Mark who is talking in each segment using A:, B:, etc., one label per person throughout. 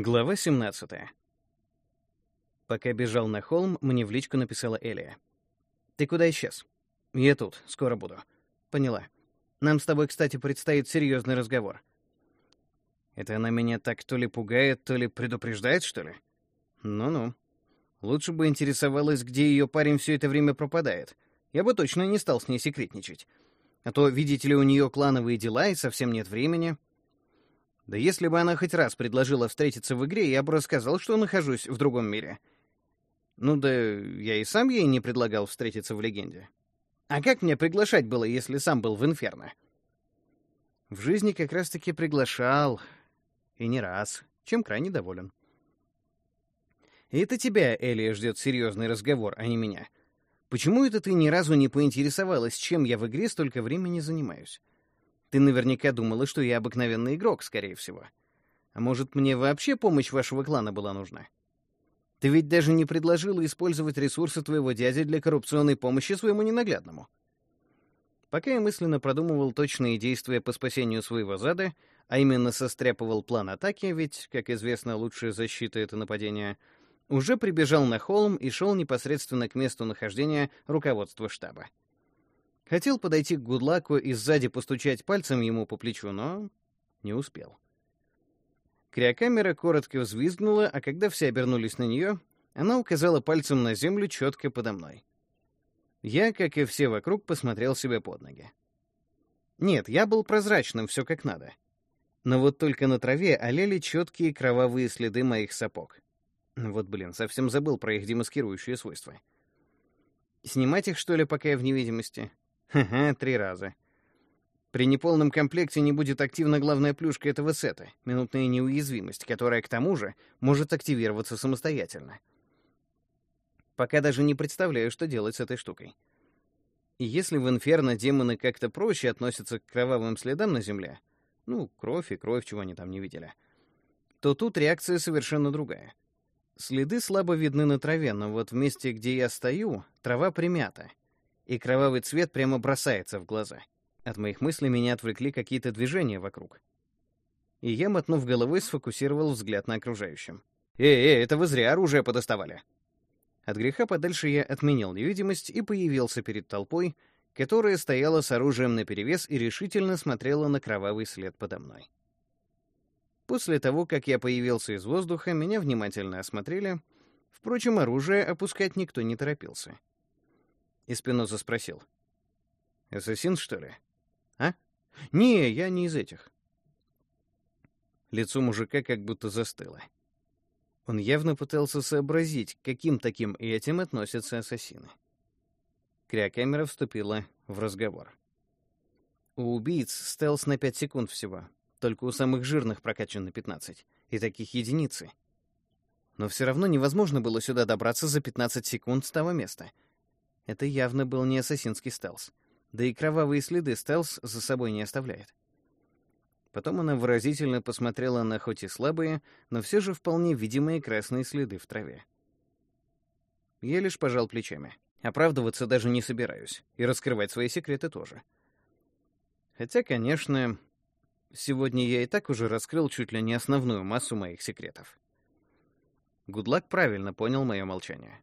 A: Глава 17. Пока бежал на холм, мне в личку написала Элия. «Ты куда исчез?» «Я тут, скоро буду». «Поняла. Нам с тобой, кстати, предстоит серьезный разговор». Это она меня так то ли пугает, то ли предупреждает, что ли? Ну-ну. Лучше бы интересовалась, где ее парень все это время пропадает. Я бы точно не стал с ней секретничать. А то, видите ли, у нее клановые дела и совсем нет времени. Да если бы она хоть раз предложила встретиться в игре, я бы рассказал, что нахожусь в другом мире. Ну да я и сам ей не предлагал встретиться в легенде. А как мне приглашать было, если сам был в Инферно? В жизни как раз-таки приглашал. И не раз. Чем крайне доволен. И это тебя, Элия, ждет серьезный разговор, а не меня. Почему это ты ни разу не поинтересовалась, чем я в игре столько времени занимаюсь? Ты наверняка думала, что я обыкновенный игрок, скорее всего. А может, мне вообще помощь вашего клана была нужна? Ты ведь даже не предложила использовать ресурсы твоего дяди для коррупционной помощи своему ненаглядному. Пока я мысленно продумывал точные действия по спасению своего зада, а именно состряпывал план атаки, ведь, как известно, лучшая защита — это нападение, уже прибежал на холм и шел непосредственно к месту нахождения руководства штаба. Хотел подойти к Гудлаку и сзади постучать пальцем ему по плечу, но не успел. Криокамера коротко взвизгнула, а когда все обернулись на нее, она указала пальцем на землю четко подо мной. Я, как и все вокруг, посмотрел себе под ноги. Нет, я был прозрачным, все как надо. Но вот только на траве олели четкие кровавые следы моих сапог. Вот, блин, совсем забыл про их демаскирующие свойства. Снимать их, что ли, пока я в невидимости? Ха-ха, три раза. При неполном комплекте не будет активна главная плюшка этого сета — минутная неуязвимость, которая, к тому же, может активироваться самостоятельно. Пока даже не представляю, что делать с этой штукой. И если в Инферно демоны как-то проще относятся к кровавым следам на земле, ну, кровь и кровь, чего они там не видели, то тут реакция совершенно другая. Следы слабо видны на траве, но вот в месте, где я стою, трава примята — и кровавый цвет прямо бросается в глаза. От моих мыслей меня отвлекли какие-то движения вокруг. И я, мотнув головой, сфокусировал взгляд на окружающем. «Эй, эй, это вы зря оружие подоставали!» От греха подальше я отменил невидимость и появился перед толпой, которая стояла с оружием наперевес и решительно смотрела на кровавый след подо мной. После того, как я появился из воздуха, меня внимательно осмотрели. Впрочем, оружие опускать никто не торопился. И Спиноза спросил. «Ассасин, что ли?» «А? Не, я не из этих». Лицо мужика как будто застыло. Он явно пытался сообразить, каким таким и этим относятся ассасины. Криокамера вступила в разговор. У убийц стелс на 5 секунд всего, только у самых жирных прокачан на 15, и таких единицы. Но все равно невозможно было сюда добраться за 15 секунд с того места — это явно был не ассасинский стелс. Да и кровавые следы стелс за собой не оставляет. Потом она выразительно посмотрела на хоть и слабые, но все же вполне видимые красные следы в траве. Я лишь пожал плечами. Оправдываться даже не собираюсь. И раскрывать свои секреты тоже. Хотя, конечно, сегодня я и так уже раскрыл чуть ли не основную массу моих секретов. Гудлак правильно понял мое молчание.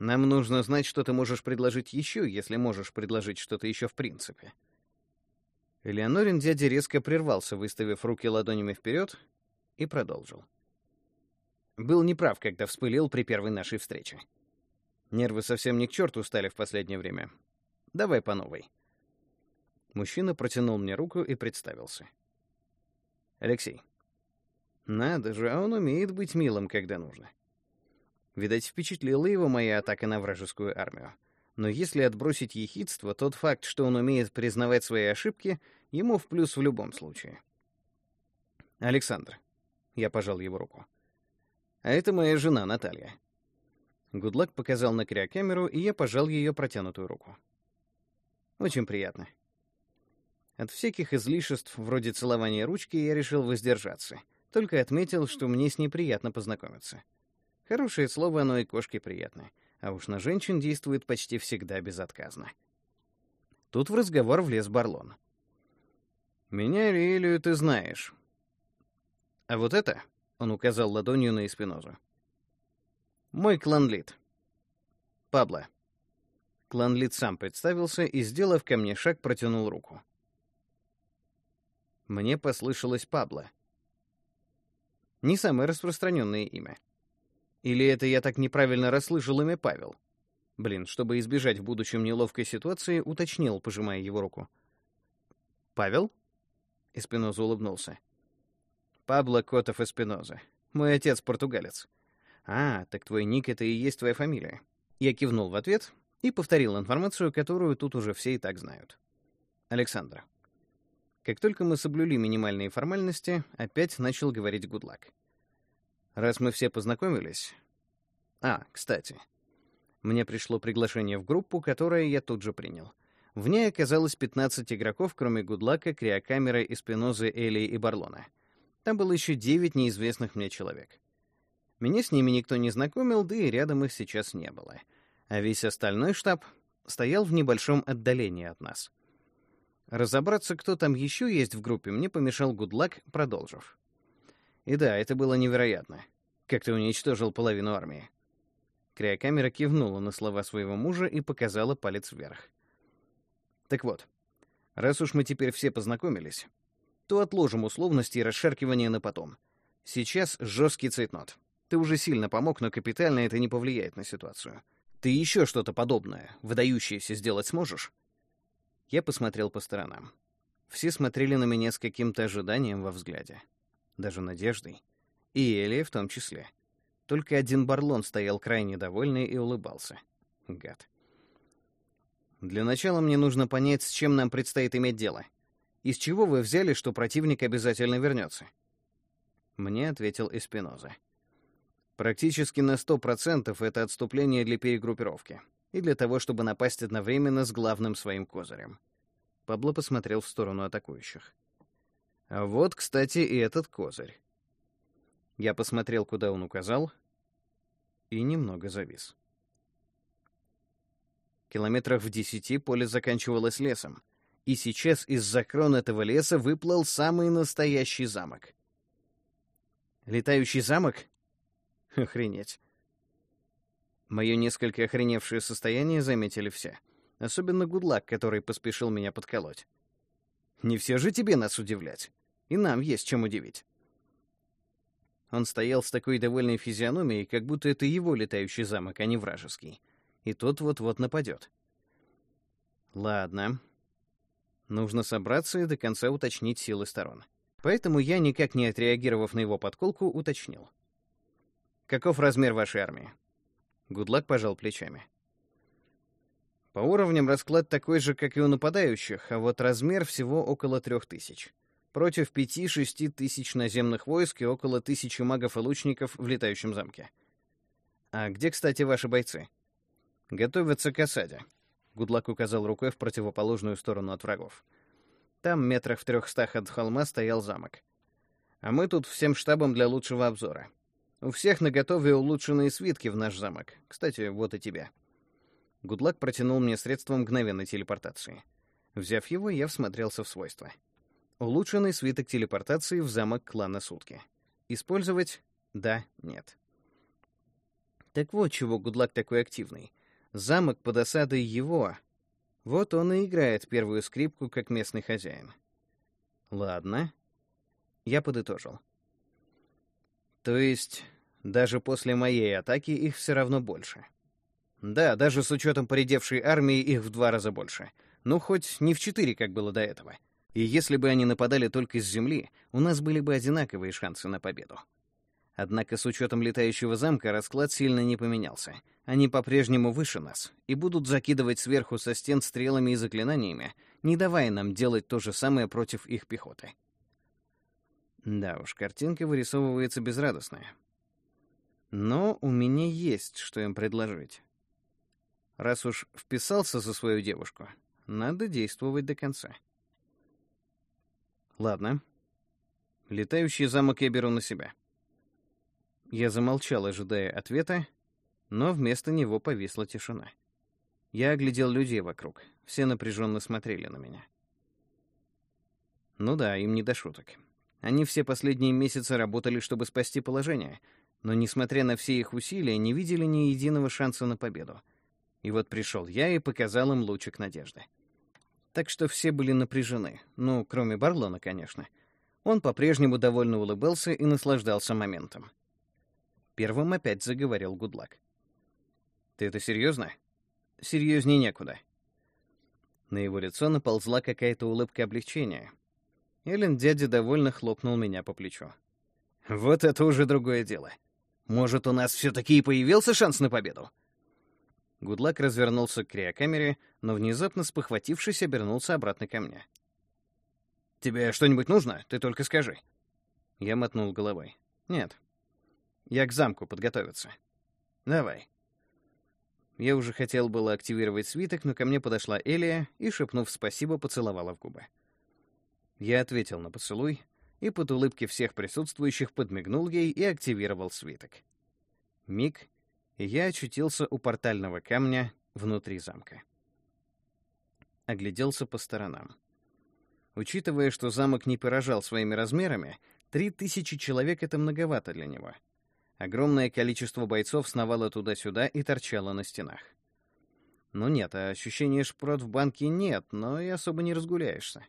A: Нам нужно знать, что ты можешь предложить еще, если можешь предложить что-то еще в принципе. Элеонорин дядя резко прервался, выставив руки ладонями вперед, и продолжил. Был неправ, когда вспылил при первой нашей встрече. Нервы совсем не к черту стали в последнее время. Давай по новой. Мужчина протянул мне руку и представился. Алексей. Надо же, а он умеет быть милым, когда нужно. Видать, впечатлила его моя атака на вражескую армию. Но если отбросить ехидство, тот факт, что он умеет признавать свои ошибки, ему в плюс в любом случае. «Александр», — я пожал его руку. «А это моя жена Наталья». Гудлак показал на криокамеру, и я пожал ее протянутую руку. «Очень приятно». От всяких излишеств, вроде целования ручки, я решил воздержаться, только отметил, что мне с ней приятно познакомиться. Хорошее слово, оно и кошке приятно. А уж на женщин действует почти всегда безотказно. Тут в разговор влез Барлон. «Меня Риэлию ты знаешь. А вот это...» Он указал ладонью на Эспинозу. «Мой кланлит. Пабло». Кланлит сам представился и, сделав ко мне шаг, протянул руку. Мне послышалось Пабло. Не самое распространенное имя. Или это я так неправильно расслышал имя Павел? Блин, чтобы избежать в будущем неловкой ситуации, уточнил, пожимая его руку. «Павел?» Эспиноза улыбнулся. «Пабло Котов Эспиноза. Мой отец португалец». «А, так твой ник — это и есть твоя фамилия». Я кивнул в ответ и повторил информацию, которую тут уже все и так знают. Александр. Как только мы соблюли минимальные формальности, опять начал говорить Гудлак. Раз мы все познакомились... А, кстати, мне пришло приглашение в группу, которое я тут же принял. В ней оказалось 15 игроков, кроме Гудлака, Криокамеры, Эспинозы, Эли и Барлона. Там было еще 9 неизвестных мне человек. Меня с ними никто не знакомил, да и рядом их сейчас не было. А весь остальной штаб стоял в небольшом отдалении от нас. Разобраться, кто там еще есть в группе, мне помешал Гудлак, продолжив. И да, это было невероятно. Как ты уничтожил половину армии. Криокамера кивнула на слова своего мужа и показала палец вверх. Так вот, раз уж мы теперь все познакомились, то отложим условности и расшаркивание на потом. Сейчас жесткий цейтнот. Ты уже сильно помог, но капитально это не повлияет на ситуацию. Ты еще что-то подобное, выдающееся сделать сможешь? Я посмотрел по сторонам. Все смотрели на меня с каким-то ожиданием во взгляде. Даже надеждой. И Элия в том числе. Только один Барлон стоял крайне довольный и улыбался. Гад. Для начала мне нужно понять, с чем нам предстоит иметь дело. Из чего вы взяли, что противник обязательно вернется? Мне ответил Эспиноза. Практически на сто процентов это отступление для перегруппировки и для того, чтобы напасть одновременно с главным своим козырем. Пабло посмотрел в сторону атакующих. А вот, кстати, и этот козырь. Я посмотрел, куда он указал, и немного завис. Километрах в десяти поле заканчивалось лесом, и сейчас из-за крон этого леса выплыл самый настоящий замок. Летающий замок? Охренеть. Мое несколько охреневшее состояние заметили все. Особенно Гудлак, который поспешил меня подколоть. Не все же тебе нас удивлять. И нам есть чем удивить. Он стоял с такой довольной физиономией, как будто это его летающий замок, а не вражеский. И тот вот-вот нападет. Ладно. Нужно собраться и до конца уточнить силы сторон. Поэтому я, никак не отреагировав на его подколку, уточнил. «Каков размер вашей армии?» Гудлак пожал плечами. По уровням расклад такой же, как и у нападающих, а вот размер всего около трех тысяч против пяти-шести тысяч наземных войск и около тысячи магов и лучников в летающем замке. А где, кстати, ваши бойцы? Готовятся к осаде. Гудлак указал рукой в противоположную сторону от врагов. Там, метрах в трехстах от холма, стоял замок. А мы тут всем штабом для лучшего обзора. У всех наготове улучшенные свитки в наш замок. Кстати, вот и тебе. Гудлак протянул мне средство мгновенной телепортации. Взяв его, я всмотрелся в свойства. Улучшенный свиток телепортации в замок клана Сутки. Использовать? Да, нет. Так вот, чего Гудлак такой активный. Замок под осадой его. Вот он и играет первую скрипку как местный хозяин. Ладно. Я подытожил. То есть, даже после моей атаки их все равно больше. Да, даже с учетом поредевшей армии их в два раза больше. Ну, хоть не в четыре, как было до этого. — и если бы они нападали только с земли, у нас были бы одинаковые шансы на победу. Однако с учетом летающего замка расклад сильно не поменялся. Они по-прежнему выше нас и будут закидывать сверху со стен стрелами и заклинаниями, не давая нам делать то же самое против их пехоты. Да уж, картинка вырисовывается безрадостная. Но у меня есть, что им предложить. Раз уж вписался за свою девушку, надо действовать до конца. Ладно. Летающий замок я беру на себя. Я замолчал, ожидая ответа, но вместо него повисла тишина. Я оглядел людей вокруг. Все напряженно смотрели на меня. Ну да, им не до шуток. Они все последние месяцы работали, чтобы спасти положение, но, несмотря на все их усилия, не видели ни единого шанса на победу. И вот пришел я и показал им лучик надежды. Так что все были напряжены, ну, кроме Барлона, конечно. Он по-прежнему довольно улыбался и наслаждался моментом. Первым опять заговорил Гудлак. «Ты это серьезно?» «Серьезнее некуда». На его лицо наползла какая-то улыбка облегчения. Эллен дядя довольно хлопнул меня по плечу. «Вот это уже другое дело. Может, у нас все-таки и появился шанс на победу?» Гудлак развернулся к криокамере, но внезапно спохватившись, обернулся обратно ко мне. «Тебе что-нибудь нужно? Ты только скажи». Я мотнул головой. «Нет. Я к замку подготовиться». «Давай». Я уже хотел было активировать свиток, но ко мне подошла Элия и, шепнув спасибо, поцеловала в губы. Я ответил на поцелуй и под улыбки всех присутствующих подмигнул ей и активировал свиток. Миг, я очутился у портального камня внутри замка. Огляделся по сторонам. Учитывая, что замок не поражал своими размерами, три тысячи человек — это многовато для него. Огромное количество бойцов сновало туда-сюда и торчало на стенах. Ну нет, а ощущения шпрот в банке нет, но и особо не разгуляешься.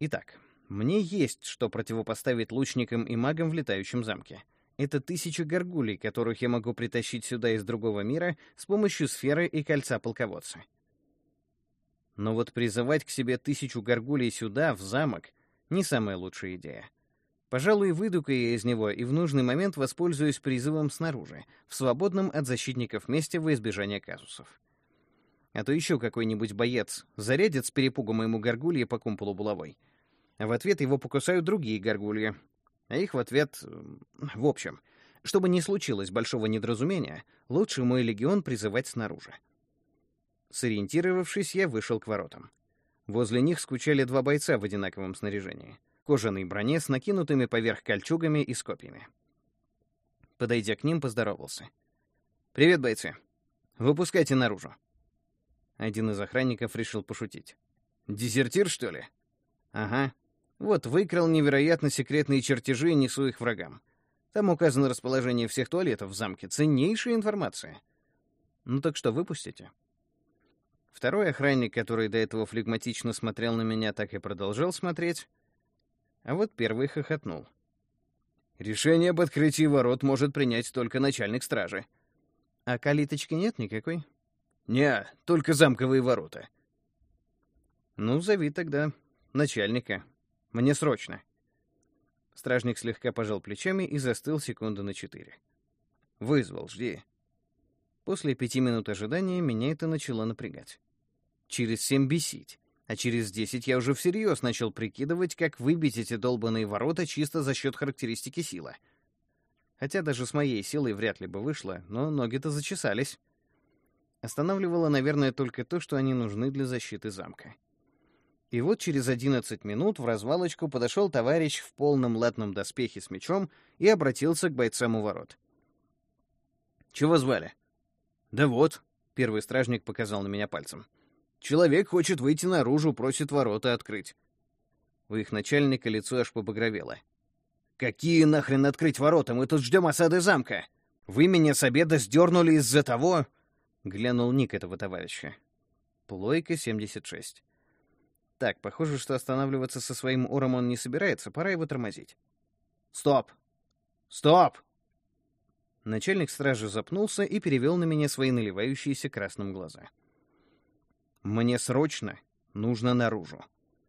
A: Итак, мне есть что противопоставить лучникам и магам в летающем замке — это тысячи горгулей, которых я могу притащить сюда из другого мира с помощью сферы и кольца полководца. Но вот призывать к себе тысячу горгулей сюда, в замок, не самая лучшая идея. Пожалуй, выйду-ка я из него и в нужный момент воспользуюсь призывом снаружи, в свободном от защитников месте во избежание казусов. А то еще какой-нибудь боец зарядит с перепугу моему горгулье по кумполу булавой. А в ответ его покусают другие горгульи, а их в ответ... В общем, чтобы не случилось большого недоразумения, лучше мой легион призывать снаружи. Сориентировавшись, я вышел к воротам. Возле них скучали два бойца в одинаковом снаряжении. Кожаной броне с накинутыми поверх кольчугами и скопьями. Подойдя к ним, поздоровался. «Привет, бойцы. Выпускайте наружу». Один из охранников решил пошутить. «Дезертир, что ли?» «Ага. Вот выкрал невероятно секретные чертежи и несу их врагам. Там указано расположение всех туалетов в замке. Ценнейшая информация. Ну так что, выпустите? Второй охранник, который до этого флегматично смотрел на меня, так и продолжал смотреть. А вот первый хохотнул. Решение об открытии ворот может принять только начальник стражи. А калиточки нет никакой? Не, только замковые ворота. Ну, зови тогда начальника. Мне срочно. Стражник слегка пожал плечами и застыл секунды на четыре. Вызвал, жди. После пяти минут ожидания меня это начало напрягать. Через семь бесить, а через десять я уже всерьез начал прикидывать, как выбить эти долбанные ворота чисто за счет характеристики силы. Хотя даже с моей силой вряд ли бы вышло, но ноги-то зачесались. Останавливало, наверное, только то, что они нужны для защиты замка. И вот через 11 минут в развалочку подошел товарищ в полном латном доспехе с мечом и обратился к бойцам у ворот. «Чего звали?» «Да вот», — первый стражник показал на меня пальцем. «Человек хочет выйти наружу, просит ворота открыть». У их начальника лицо аж побагровело. «Какие нахрен открыть ворота? Мы тут ждем осады замка! Вы меня с обеда сдернули из-за того...» — глянул ник этого товарища. Плойка, 76. Так, похоже, что останавливаться со своим уром он не собирается, пора его тормозить. «Стоп! Стоп!» Начальник стражи запнулся и перевел на меня свои наливающиеся красным глаза. «Мне срочно нужно наружу.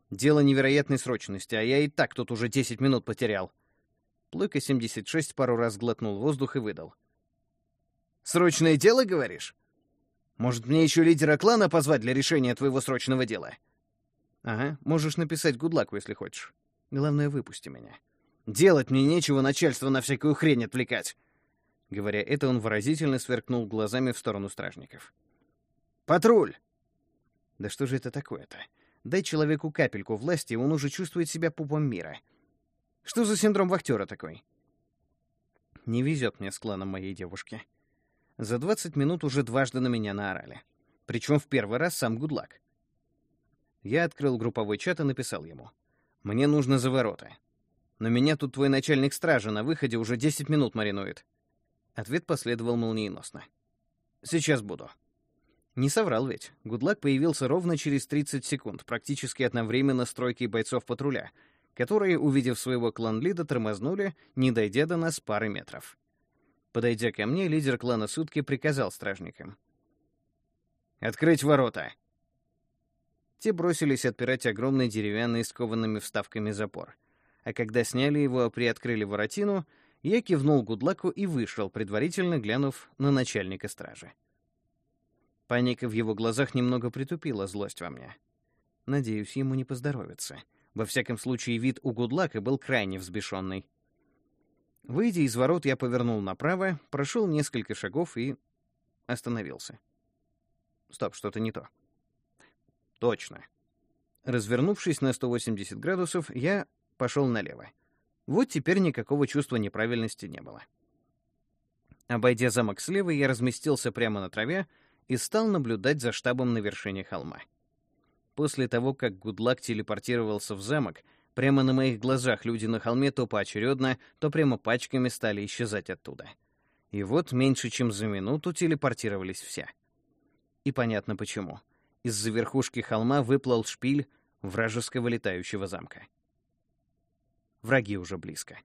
A: Дело невероятной срочности, а я и так тут уже 10 минут потерял». Плойка-76 пару раз глотнул воздух и выдал. «Срочное дело, говоришь? Может, мне еще лидера клана позвать для решения твоего срочного дела?» Ага, можешь написать гудлаку, если хочешь. Главное, выпусти меня. Делать мне нечего начальство на всякую хрень отвлекать. Говоря это, он выразительно сверкнул глазами в сторону стражников. «Патруль!» Да что же это такое-то? Дай человеку капельку власти, он уже чувствует себя пупом мира. Что за синдром вахтера такой? Не везет мне с кланом моей девушки. За 20 минут уже дважды на меня наорали. Причем в первый раз сам Гудлак. Я открыл групповой чат и написал ему. Мне нужно за ворота. Но меня тут твой начальник стражи на выходе уже 10 минут маринует. Ответ последовал молниеносно. Сейчас буду. Не соврал ведь. Гудлак появился ровно через 30 секунд, практически одновременно с тройкой бойцов патруля, которые, увидев своего клан-лида, тормознули, не дойдя до нас пары метров. Подойдя ко мне, лидер клана Сутки приказал стражникам. «Открыть ворота!» Те бросились отпирать огромный деревянный с коваными вставками запор. А когда сняли его и приоткрыли воротину, я кивнул Гудлаку и вышел, предварительно глянув на начальника стражи. Паника в его глазах немного притупила злость во мне. Надеюсь, ему не поздоровится. Во всяком случае, вид у Гудлака был крайне взбешенный. Выйдя из ворот, я повернул направо, прошел несколько шагов и остановился. Стоп, что-то не то. Точно. Развернувшись на 180 градусов, я пошел налево. Вот теперь никакого чувства неправильности не было. Обойдя замок слева, я разместился прямо на траве и стал наблюдать за штабом на вершине холма. После того, как Гудлак телепортировался в замок, прямо на моих глазах люди на холме то поочередно, то прямо пачками стали исчезать оттуда. И вот меньше чем за минуту телепортировались все. И понятно почему из-за верхушки холма выплыл шпиль вражеского летающего замка. Враги уже близко.